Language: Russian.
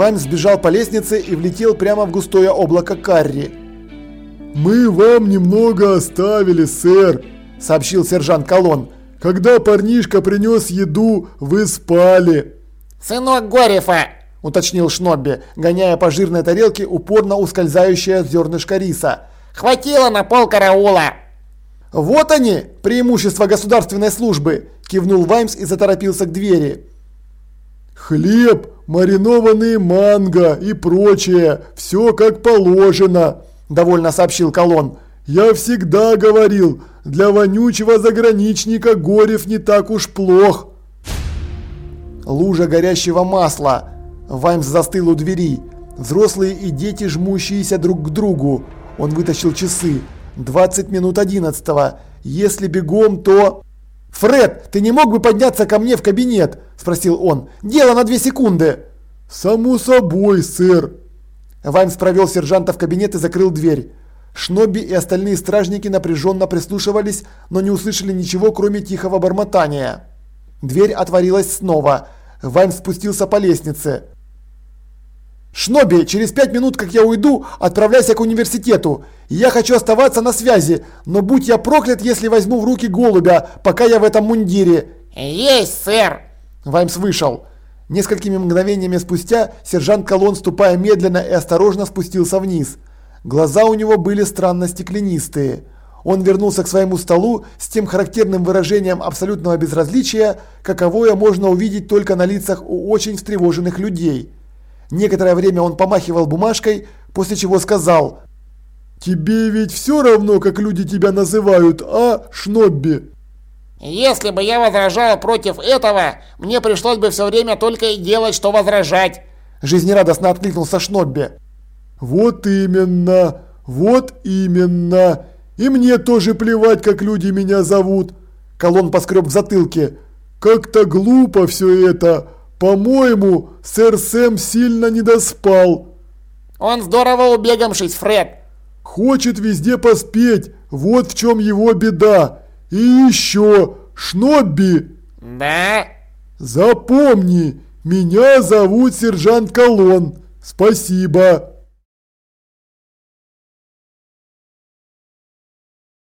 Ваймс сбежал по лестнице и влетел прямо в густое облако карри. «Мы вам немного оставили, сэр», – сообщил сержант Колон. «Когда парнишка принес еду, вы спали». «Сынок Горефа», – уточнил Шнобби, гоняя по жирной тарелке упорно ускользающее зернышко риса. «Хватило на пол караула». «Вот они, преимущества государственной службы!» – кивнул Ваймс и заторопился к двери. «Хлеб, маринованные манго и прочее, все как положено», – довольно сообщил Колон. «Я всегда говорил, для вонючего заграничника Горев не так уж плох». Лужа горящего масла. Ваймс застыл у двери. Взрослые и дети, жмущиеся друг к другу. Он вытащил часы. 20 минут 11 -го. Если бегом, то... «Фред, ты не мог бы подняться ко мне в кабинет?» – спросил он. «Дело на две секунды». «Само собой, сэр». Ваймс провел сержанта в кабинет и закрыл дверь. Шнобби и остальные стражники напряженно прислушивались, но не услышали ничего, кроме тихого бормотания. Дверь отворилась снова. Ваймс спустился по лестнице. «Шноби, через пять минут, как я уйду, отправляйся к университету. Я хочу оставаться на связи, но будь я проклят, если возьму в руки голубя, пока я в этом мундире». «Есть, сэр!» Ваймс вышел. Несколькими мгновениями спустя сержант Колон, ступая медленно и осторожно, спустился вниз. Глаза у него были странно стеклянистые. Он вернулся к своему столу с тем характерным выражением абсолютного безразличия, каковое можно увидеть только на лицах у очень встревоженных людей. Некоторое время он помахивал бумажкой, после чего сказал «Тебе ведь все равно, как люди тебя называют, а, Шнобби?» «Если бы я возражал против этого, мне пришлось бы все время только и делать, что возражать!» Жизнерадостно откликнулся Шнобби. «Вот именно, вот именно! И мне тоже плевать, как люди меня зовут!» Колон поскреб в затылке. «Как-то глупо все это!» По-моему, сэр Сэм сильно недоспал. Он здорово убегамшись, Фред. Хочет везде поспеть, вот в чем его беда. И еще, Шнобби. Да? Запомни, меня зовут сержант Колон. Спасибо.